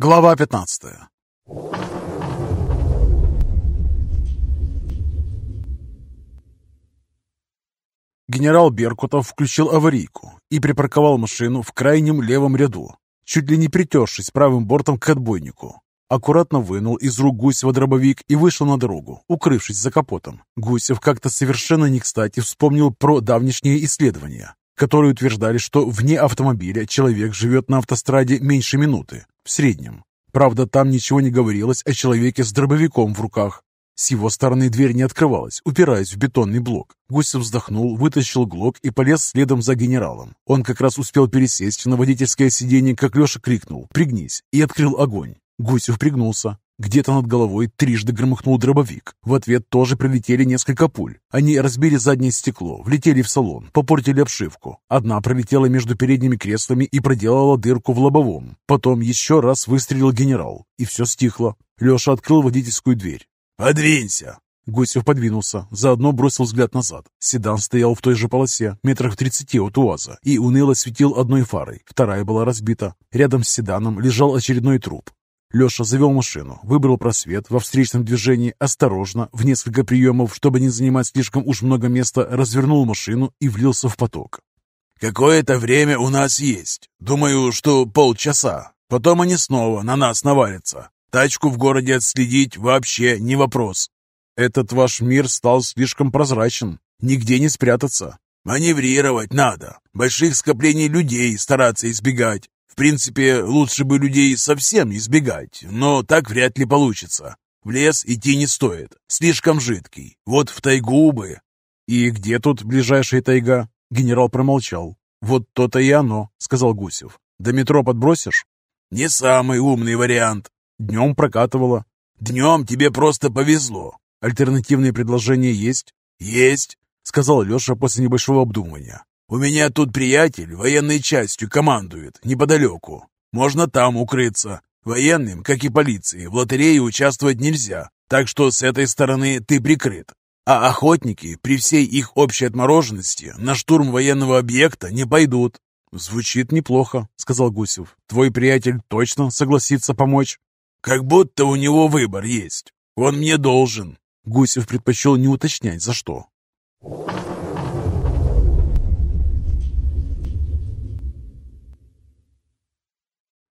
Глава 15 Генерал Беркутов включил аварийку и припарковал машину в крайнем левом ряду, чуть ли не притершись правым бортом к отбойнику. Аккуратно вынул из рук Гусева дробовик и вышел на дорогу, укрывшись за капотом. Гусев как-то совершенно не кстати вспомнил про давнишние исследования, которые утверждали, что вне автомобиля человек живет на автостраде меньше минуты, в среднем. Правда, там ничего не говорилось о человеке с дробовиком в руках. С его стороны дверь не открывалась, упираясь в бетонный блок. Гусев вздохнул, вытащил глок и полез следом за генералом. Он как раз успел пересесть на водительское сиденье, как Леша крикнул «Пригнись!» и открыл огонь. Гусев пригнулся. Где-то над головой трижды громыхнул дробовик. В ответ тоже прилетели несколько пуль. Они разбили заднее стекло, влетели в салон, попортили обшивку. Одна пролетела между передними креслами и проделала дырку в лобовом. Потом еще раз выстрелил генерал, и все стихло. Леша открыл водительскую дверь. «Подвинься!» Гусев подвинулся, заодно бросил взгляд назад. Седан стоял в той же полосе, метрах в тридцати от УАЗа, и уныло светил одной фарой. Вторая была разбита. Рядом с седаном лежал очередной труп. Леша завел машину, выбрал просвет во встречном движении, осторожно, в несколько приемов, чтобы не занимать слишком уж много места, развернул машину и влился в поток. «Какое-то время у нас есть. Думаю, что полчаса. Потом они снова на нас навалятся. Тачку в городе отследить вообще не вопрос. Этот ваш мир стал слишком прозрачен. Нигде не спрятаться. Маневрировать надо. Больших скоплений людей стараться избегать принципе, лучше бы людей совсем избегать, но так вряд ли получится. В лес идти не стоит, слишком жидкий. Вот в тайгу бы. И где тут ближайшая тайга? Генерал промолчал. Вот то-то и оно, сказал Гусев. До метро подбросишь? Не самый умный вариант. Днем прокатывало. Днем тебе просто повезло. Альтернативные предложения есть? Есть, сказал Леша после небольшого обдумывания. «У меня тут приятель военной частью командует, неподалеку. Можно там укрыться. Военным, как и полиции, в лотерее участвовать нельзя, так что с этой стороны ты прикрыт. А охотники, при всей их общей отмороженности, на штурм военного объекта не пойдут». «Звучит неплохо», — сказал Гусев. «Твой приятель точно согласится помочь?» «Как будто у него выбор есть. Он мне должен». Гусев предпочел не уточнять, за что.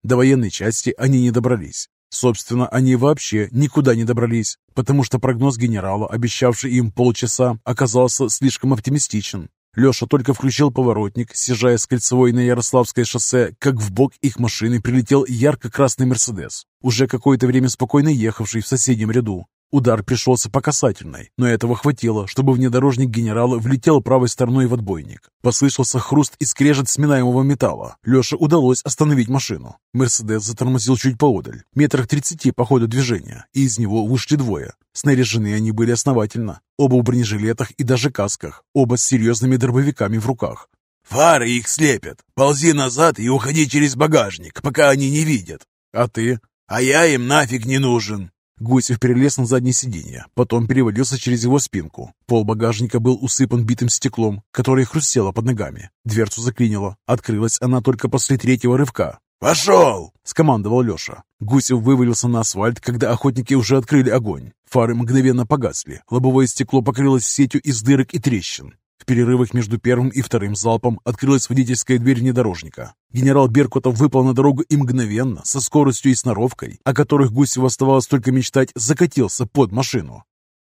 До военной части они не добрались. Собственно, они вообще никуда не добрались, потому что прогноз генерала, обещавший им полчаса, оказался слишком оптимистичен. Леша только включил поворотник, съезжая с кольцевой на Ярославское шоссе, как в бок их машины прилетел ярко-красный «Мерседес», уже какое-то время спокойно ехавший в соседнем ряду. Удар пришелся по касательной, но этого хватило, чтобы внедорожник генерала влетел правой стороной в отбойник. Послышался хруст и скрежет сминаемого металла. Леше удалось остановить машину. Мерседес затормозил чуть поодаль, метрах тридцати по ходу движения, и из него вышли двое. Снаряжены они были основательно. Оба в бронежилетах и даже касках, оба с серьезными дробовиками в руках. «Фары их слепят! Ползи назад и уходи через багажник, пока они не видят!» «А ты?» «А я им нафиг не нужен!» Гусев перелез на заднее сиденье, потом перевалился через его спинку. Пол багажника был усыпан битым стеклом, которое хрустело под ногами. Дверцу заклинило. Открылась она только после третьего рывка. «Пошел!» — скомандовал Леша. Гусев вывалился на асфальт, когда охотники уже открыли огонь. Фары мгновенно погасли. Лобовое стекло покрылось сетью из дырок и трещин. В перерывах между первым и вторым залпом открылась водительская дверь внедорожника. Генерал Беркутов выпал на дорогу и мгновенно, со скоростью и сноровкой, о которых Гусеву оставалось только мечтать, закатился под машину.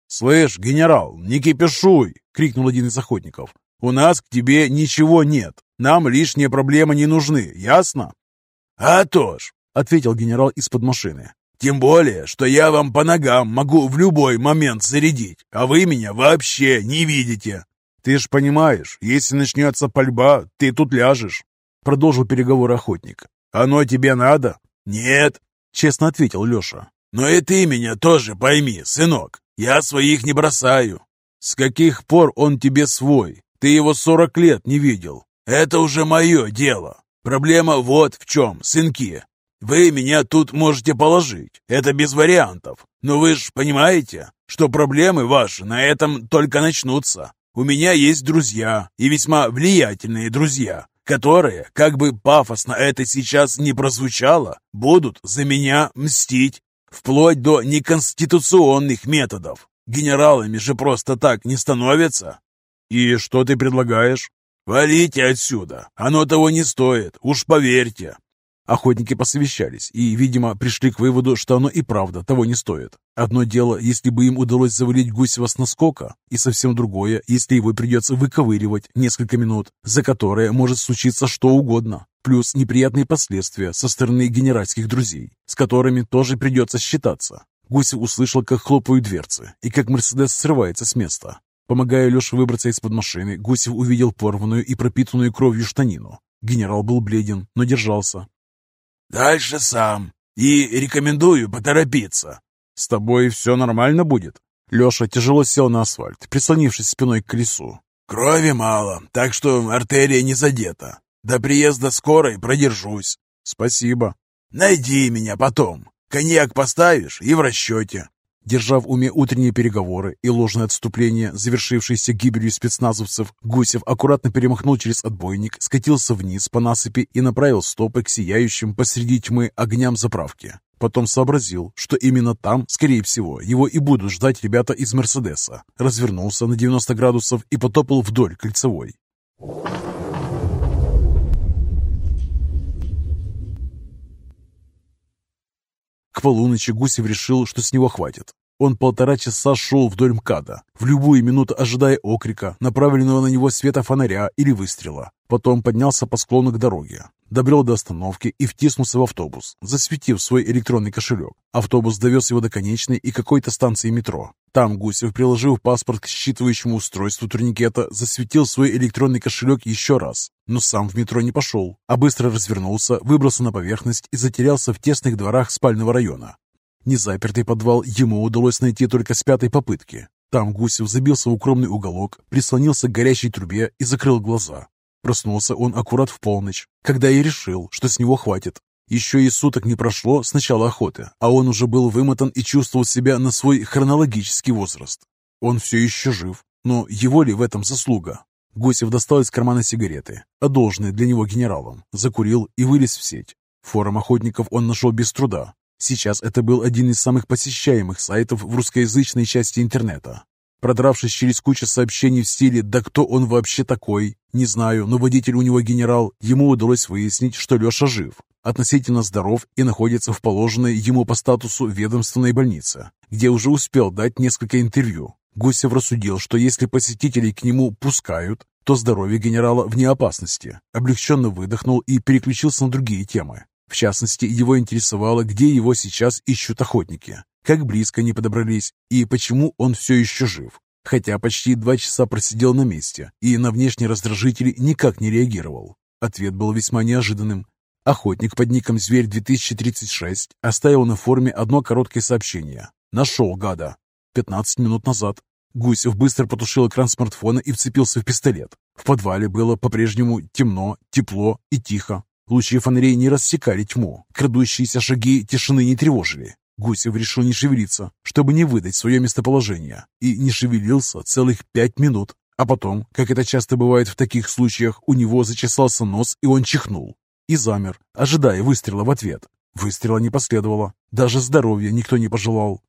«Слышь, генерал, не кипишуй!» — крикнул один из охотников. «У нас к тебе ничего нет. Нам лишние проблемы не нужны, ясно?» «А то ж!» — ответил генерал из-под машины. «Тем более, что я вам по ногам могу в любой момент зарядить, а вы меня вообще не видите!» «Ты ж понимаешь, если начнется пальба, ты тут ляжешь», — продолжил переговор охотник. «Оно тебе надо?» «Нет», — честно ответил Леша. «Но и ты меня тоже пойми, сынок. Я своих не бросаю». «С каких пор он тебе свой? Ты его сорок лет не видел». «Это уже мое дело. Проблема вот в чем, сынки. Вы меня тут можете положить, это без вариантов. Но вы же понимаете, что проблемы ваши на этом только начнутся. У меня есть друзья, и весьма влиятельные друзья. которые, как бы пафосно это сейчас не прозвучало, будут за меня мстить, вплоть до неконституционных методов. Генералами же просто так не становятся. И что ты предлагаешь? Валите отсюда, оно того не стоит, уж поверьте. Охотники посовещались и, видимо, пришли к выводу, что оно и правда того не стоит. Одно дело, если бы им удалось завалить Гусева с наскока, и совсем другое, если его придется выковыривать несколько минут, за которые может случиться что угодно, плюс неприятные последствия со стороны генеральских друзей, с которыми тоже придется считаться. Гусев услышал, как хлопают дверцы, и как Мерседес срывается с места. Помогая Леше выбраться из-под машины, Гусев увидел порванную и пропитанную кровью штанину. Генерал был бледен, но держался, Дальше сам. И рекомендую поторопиться. С тобой все нормально будет? Леша тяжело сел на асфальт, прислонившись спиной к колесу. Крови мало, так что артерия не задета. До приезда скорой продержусь. Спасибо. Найди меня потом. Коньяк поставишь и в расчете. Держа в уме утренние переговоры и ложное отступление, завершившееся гибелью спецназовцев, Гусев аккуратно перемахнул через отбойник, скатился вниз по насыпи и направил стопы к сияющим посреди тьмы огням заправки. Потом сообразил, что именно там, скорее всего, его и будут ждать ребята из «Мерседеса». Развернулся на 90 градусов и потопал вдоль кольцевой. Полуночи Гусев решил, что с него хватит. Он полтора часа шел вдоль МКАДа, в любую минуту ожидая окрика, направленного на него света фонаря или выстрела. Потом поднялся по склону к дороге, добрел до остановки и втиснулся в автобус, засветив свой электронный кошелек. Автобус довез его до конечной и какой-то станции метро. Там Гусев, приложив паспорт к считывающему устройству турникета, засветил свой электронный кошелек еще раз, но сам в метро не пошел, а быстро развернулся, выбрался на поверхность и затерялся в тесных дворах спального района. Незапертый подвал ему удалось найти только с пятой попытки. Там Гусев забился в укромный уголок, прислонился к горящей трубе и закрыл глаза. Проснулся он аккурат в полночь, когда и решил, что с него хватит. Еще и суток не прошло с начала охоты, а он уже был вымотан и чувствовал себя на свой хронологический возраст. Он все еще жив, но его ли в этом заслуга? Гусев достал из кармана сигареты, одолженные для него генералом, закурил и вылез в сеть. Форум охотников он нашел без труда, Сейчас это был один из самых посещаемых сайтов в русскоязычной части интернета. Продравшись через кучу сообщений в стиле «Да кто он вообще такой?» Не знаю, но водитель у него генерал. Ему удалось выяснить, что Леша жив, относительно здоров и находится в положенной ему по статусу ведомственной больнице, где уже успел дать несколько интервью. Гусев рассудил, что если посетителей к нему пускают, то здоровье генерала вне опасности. Облегченно выдохнул и переключился на другие темы. В частности, его интересовало, где его сейчас ищут охотники, как близко они подобрались и почему он все еще жив. Хотя почти два часа просидел на месте и на внешние раздражители никак не реагировал. Ответ был весьма неожиданным. Охотник под ником «Зверь-2036» оставил на форуме одно короткое сообщение. «Нашел гада». 15 минут назад. Гусев быстро потушил экран смартфона и вцепился в пистолет. В подвале было по-прежнему темно, тепло и тихо. Лучи фонарей не рассекали тьму, крадущиеся шаги тишины не тревожили. Гусев решил не шевелиться, чтобы не выдать свое местоположение, и не шевелился целых пять минут. А потом, как это часто бывает в таких случаях, у него зачесался нос, и он чихнул. И замер, ожидая выстрела в ответ. Выстрела не последовало, даже здоровья никто не пожелал.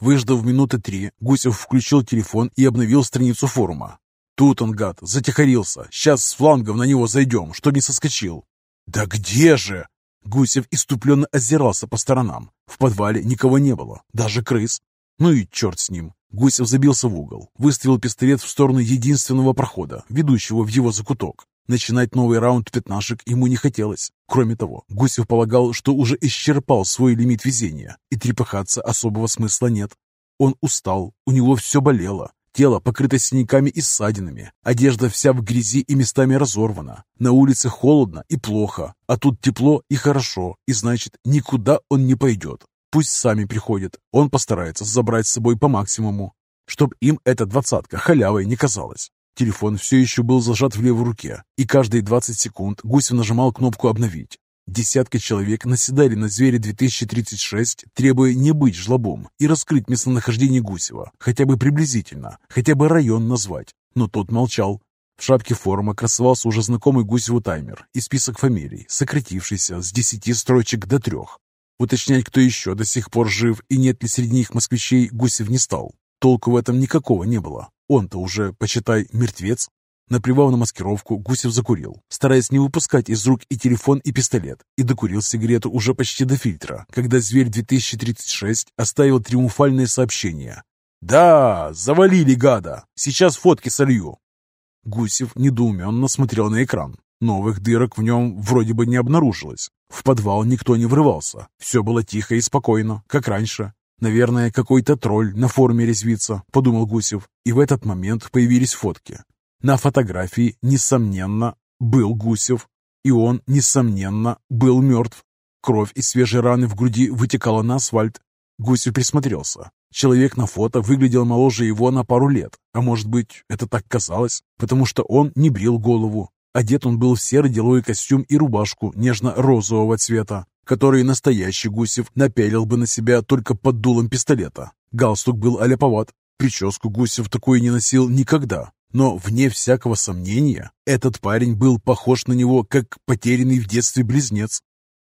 Выждав минуты три, Гусев включил телефон и обновил страницу форума. Тут он, гад, затихарился. Сейчас с флангом на него зайдем, чтобы не соскочил. «Да где же?» Гусев иступленно озирался по сторонам. В подвале никого не было, даже крыс. Ну и черт с ним. Гусев забился в угол, выставил пистолет в сторону единственного прохода, ведущего в его закуток. Начинать новый раунд пятнашек ему не хотелось. Кроме того, Гусев полагал, что уже исчерпал свой лимит везения, и трепыхаться особого смысла нет. Он устал, у него все болело, Тело покрыто синяками и ссадинами, одежда вся в грязи и местами разорвана. На улице холодно и плохо, а тут тепло и хорошо, и значит, никуда он не пойдет. Пусть сами приходят, он постарается забрать с собой по максимуму, чтобы им эта двадцатка халявой не казалась. Телефон все еще был зажат в левой руке, и каждые 20 секунд Гусев нажимал кнопку «Обновить». Десятки человек наседали на зверя 2036, требуя не быть жлобом и раскрыть местонахождение Гусева, хотя бы приблизительно, хотя бы район назвать. Но тот молчал. В шапке форума красовался уже знакомый Гусеву таймер и список фамилий, сократившийся с десяти строчек до трех. Уточнять, кто еще до сих пор жив и нет ли среди них москвичей, Гусев не стал. Толку в этом никакого не было. Он-то уже, почитай, мертвец. Наплевав на маскировку, Гусев закурил, стараясь не выпускать из рук и телефон, и пистолет, и докурил сигарету уже почти до фильтра, когда «Зверь 2036» оставил триумфальное сообщение. «Да, завалили гада! Сейчас фотки солью!» Гусев недоуменно смотрел на экран. Новых дырок в нем вроде бы не обнаружилось. В подвал никто не врывался. Все было тихо и спокойно, как раньше. «Наверное, какой-то тролль на форуме резвится», — подумал Гусев. И в этот момент появились фотки. На фотографии, несомненно, был Гусев, и он, несомненно, был мертв. Кровь из свежей раны в груди вытекала на асфальт. Гусев присмотрелся. Человек на фото выглядел моложе его на пару лет, а может быть, это так казалось, потому что он не брил голову. Одет он был в серый деловой костюм и рубашку нежно-розового цвета, который настоящий Гусев напялил бы на себя только под дулом пистолета. Галстук был аляповат, прическу Гусев такой не носил никогда, но, вне всякого сомнения, этот парень был похож на него, как потерянный в детстве близнец.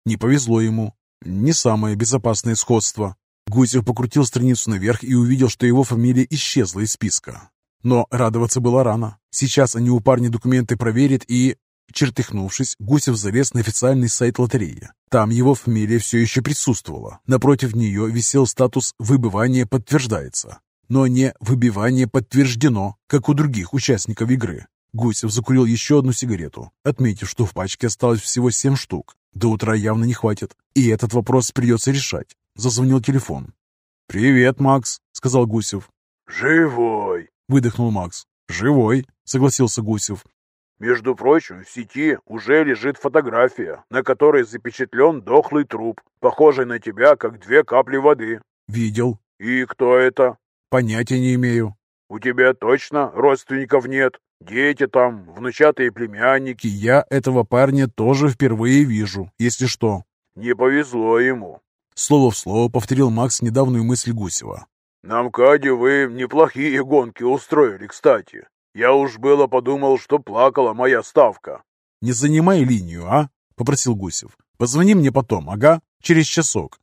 Не повезло ему. Не самое безопасное сходство. Гусев покрутил страницу наверх и увидел, что его фамилия исчезла из списка. Но радоваться было рано. Сейчас они у парня документы проверят и... Чертыхнувшись, Гусев залез на официальный сайт лотереи. Там его фамилия все еще присутствовала. Напротив нее висел статус «Выбывание подтверждается» но не выбивание подтверждено, как у других участников игры. Гусев закурил еще одну сигарету, отметив, что в пачке осталось всего семь штук. До утра явно не хватит, и этот вопрос придется решать. Зазвонил телефон. «Привет, Макс», — сказал Гусев. «Живой», — выдохнул Макс. «Живой», — согласился Гусев. «Между прочим, в сети уже лежит фотография, на которой запечатлен дохлый труп, похожий на тебя, как две капли воды». «Видел». «И кто это?» Понятия не имею. У тебя точно родственников нет? Дети там, внучатые племянники? Я этого парня тоже впервые вижу, если что. Не повезло ему. Слово в слово повторил Макс недавнюю мысль Гусева. На МКАДе вы неплохие гонки устроили, кстати. Я уж было подумал, что плакала моя ставка. Не занимай линию, а? Попросил Гусев. Позвони мне потом, ага, через часок.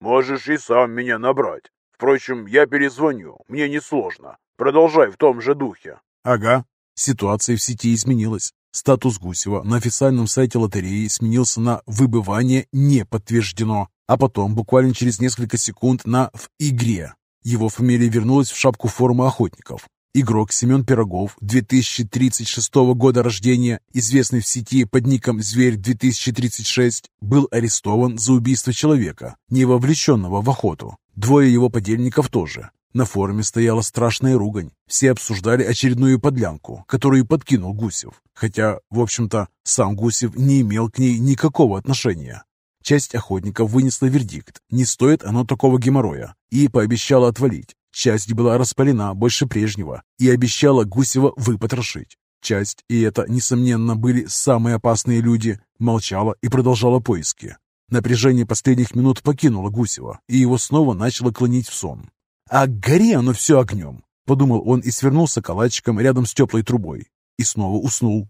Можешь и сам меня набрать. Впрочем, я перезвоню, мне несложно. Продолжай в том же духе. Ага. Ситуация в сети изменилась. Статус Гусева на официальном сайте лотереи сменился на «Выбывание не подтверждено», а потом буквально через несколько секунд на «В игре». Его фамилия вернулась в шапку формы охотников. Игрок Семен Пирогов, 2036 года рождения, известный в сети под ником «Зверь-2036», был арестован за убийство человека, не вовлеченного в охоту. Двое его подельников тоже. На форуме стояла страшная ругань. Все обсуждали очередную подлянку, которую подкинул Гусев. Хотя, в общем-то, сам Гусев не имел к ней никакого отношения. Часть охотников вынесла вердикт, не стоит оно такого геморроя, и пообещала отвалить. Часть была распалена больше прежнего и обещала Гусева выпотрошить. Часть, и это, несомненно, были самые опасные люди, молчала и продолжала поиски. Напряжение последних минут покинуло Гусева, и его снова начало клонить в сон. «А гори оно все огнем!» — подумал он и свернулся калачиком рядом с теплой трубой. И снова уснул.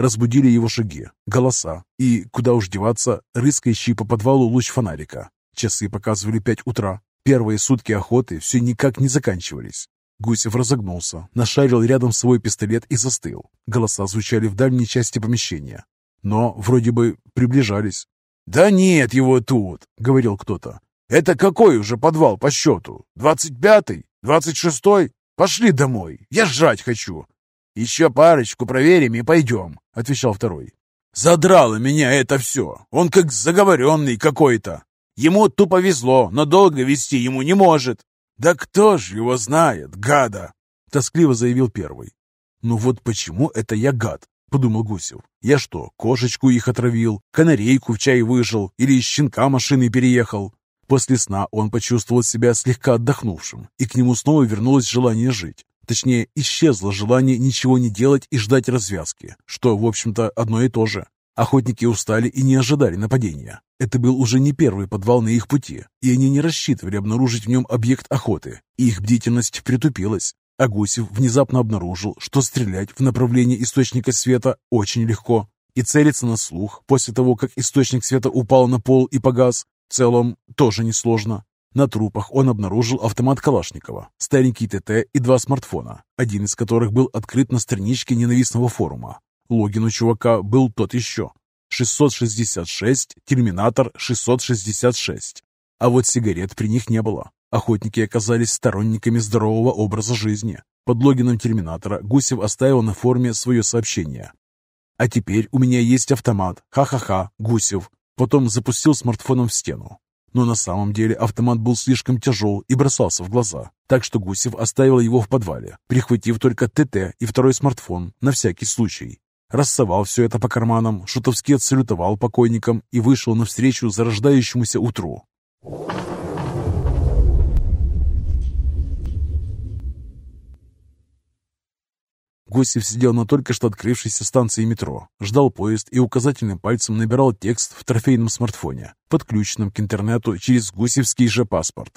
Разбудили его шаги, голоса и, куда уж деваться, рыскающий по подвалу луч фонарика. Часы показывали пять утра. Первые сутки охоты все никак не заканчивались. Гусев разогнулся, нашарил рядом свой пистолет и застыл. Голоса звучали в дальней части помещения, но вроде бы приближались. «Да нет его тут!» — говорил кто-то. «Это какой уже подвал по счету? Двадцать пятый? Двадцать шестой? Пошли домой, я жрать хочу!» «Еще парочку проверим и пойдем», — отвечал второй. «Задрало меня это все! Он как заговоренный какой-то! Ему тупо везло, но долго вести ему не может!» «Да кто ж его знает, гада!» — тоскливо заявил первый. «Ну вот почему это я гад?» — подумал Гусев. «Я что, кошечку их отравил, канарейку в чай выжил или щенка машины переехал?» После сна он почувствовал себя слегка отдохнувшим, и к нему снова вернулось желание жить. Точнее, исчезло желание ничего не делать и ждать развязки, что, в общем-то, одно и то же. Охотники устали и не ожидали нападения. Это был уже не первый подвал на их пути, и они не рассчитывали обнаружить в нем объект охоты. Их бдительность притупилась. А Гусев внезапно обнаружил, что стрелять в направлении источника света очень легко. И целиться на слух после того, как источник света упал на пол и погас, в целом тоже несложно. На трупах он обнаружил автомат Калашникова, старенький ТТ и два смартфона, один из которых был открыт на страничке ненавистного форума. Логин у чувака был тот еще. 666, терминатор 666. А вот сигарет при них не было. Охотники оказались сторонниками здорового образа жизни. Под логином терминатора Гусев оставил на форуме свое сообщение. «А теперь у меня есть автомат. Ха-ха-ха, Гусев». Потом запустил смартфоном в стену. Но на самом деле автомат был слишком тяжел и бросался в глаза, так что Гусев оставил его в подвале, прихватив только ТТ и второй смартфон на всякий случай. Рассовал все это по карманам, шутовски отсалютовал покойникам и вышел навстречу зарождающемуся утру. Гусев сидел на только что открывшейся станции метро, ждал поезд и указательным пальцем набирал текст в трофейном смартфоне, подключенном к интернету через гусевский же паспорт.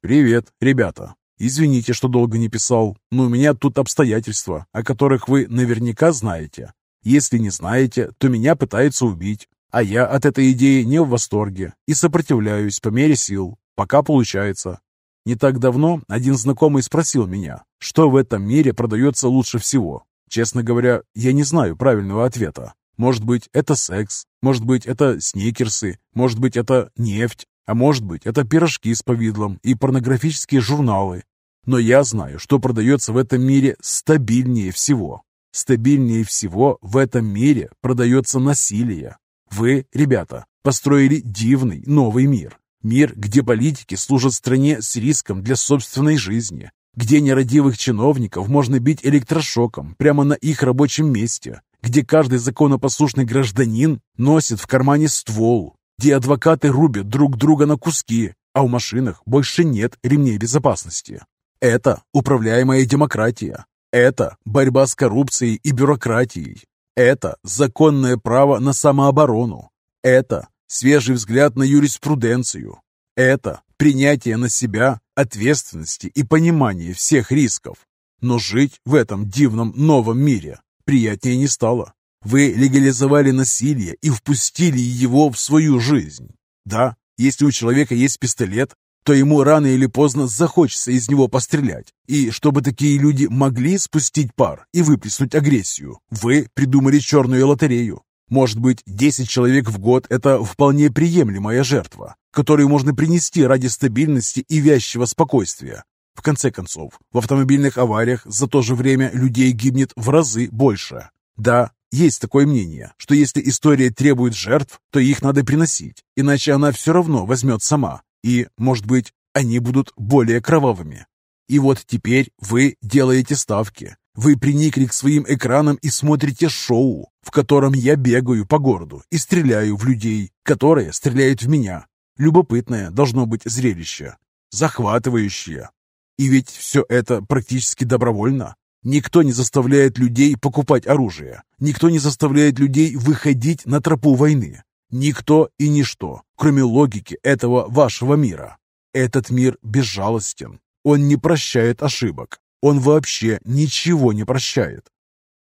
«Привет, ребята. Извините, что долго не писал, но у меня тут обстоятельства, о которых вы наверняка знаете. Если не знаете, то меня пытаются убить, а я от этой идеи не в восторге и сопротивляюсь по мере сил, пока получается. Не так давно один знакомый спросил меня, что в этом мире продается лучше всего. Честно говоря, я не знаю правильного ответа. Может быть, это секс, может быть, это сникерсы, может быть, это нефть, а может быть, это пирожки с повидлом и порнографические журналы. Но я знаю, что продается в этом мире стабильнее всего. Стабильнее всего в этом мире продается насилие. Вы, ребята, построили дивный новый мир. Мир, где политики служат стране с риском для собственной жизни, где нерадивых чиновников можно бить электрошоком прямо на их рабочем месте, где каждый законопослушный гражданин носит в кармане ствол, где адвокаты рубят друг друга на куски, а в машинах больше нет ремней безопасности. Это управляемая демократия, это борьба с коррупцией и бюрократией. Это законное право на самооборону. Это свежий взгляд на юриспруденцию. Это принятие на себя ответственности и понимание всех рисков. Но жить в этом дивном новом мире приятнее не стало. Вы легализовали насилие и впустили его в свою жизнь. Да, если у человека есть пистолет, то ему рано или поздно захочется из него пострелять. И чтобы такие люди могли спустить пар и выплеснуть агрессию, вы придумали черную лотерею. Может быть, 10 человек в год – это вполне приемлемая жертва, которую можно принести ради стабильности и вязчего спокойствия. В конце концов, в автомобильных авариях за то же время людей гибнет в разы больше. Да, есть такое мнение, что если история требует жертв, то их надо приносить, иначе она все равно возьмет сама, и, может быть, они будут более кровавыми. И вот теперь вы делаете ставки. Вы приникли к своим экранам и смотрите шоу, в котором я бегаю по городу и стреляю в людей, которые стреляют в меня. Любопытное должно быть зрелище, захватывающее. И ведь все это практически добровольно. Никто не заставляет людей покупать оружие. Никто не заставляет людей выходить на тропу войны. Никто и ничто, кроме логики этого вашего мира. Этот мир безжалостен. Он не прощает ошибок. Он вообще ничего не прощает.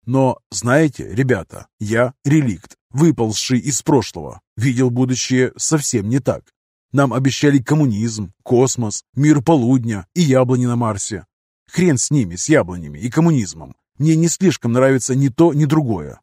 Но, знаете, ребята, я реликт, выползший из прошлого, видел будущее совсем не так. Нам обещали коммунизм, космос, мир полудня и яблони на Марсе. Хрен с ними, с яблонями и коммунизмом. Мне не слишком нравится ни то, ни другое.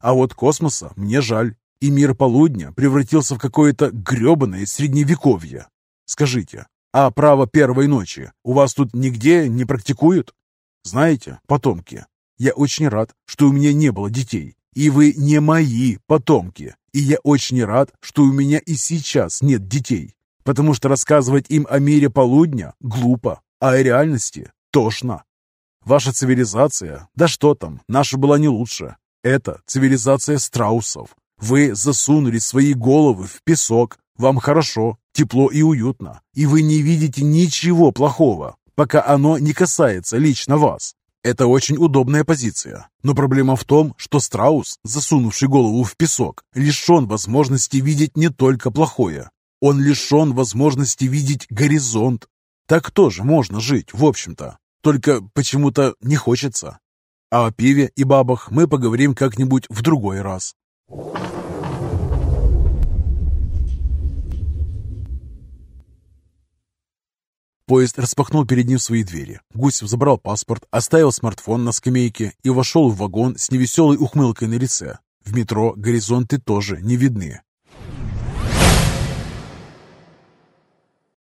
А вот космоса мне жаль и мир полудня превратился в какое-то гребаное средневековье. Скажите, а право первой ночи у вас тут нигде не практикуют? Знаете, потомки, я очень рад, что у меня не было детей, и вы не мои потомки, и я очень рад, что у меня и сейчас нет детей, потому что рассказывать им о мире полудня глупо, а о реальности тошно. Ваша цивилизация, да что там, наша была не лучше. Это цивилизация страусов, вы засунули свои головы в песок. Вам хорошо, тепло и уютно. И вы не видите ничего плохого, пока оно не касается лично вас. Это очень удобная позиция. Но проблема в том, что страус, засунувший голову в песок, лишен возможности видеть не только плохое. Он лишен возможности видеть горизонт. Так тоже можно жить, в общем-то. Только почему-то не хочется. А о пиве и бабах мы поговорим как-нибудь в другой раз. Поезд распахнул перед ним свои двери. Гусев забрал паспорт, оставил смартфон на скамейке и вошел в вагон с невеселой ухмылкой на лице. В метро горизонты тоже не видны.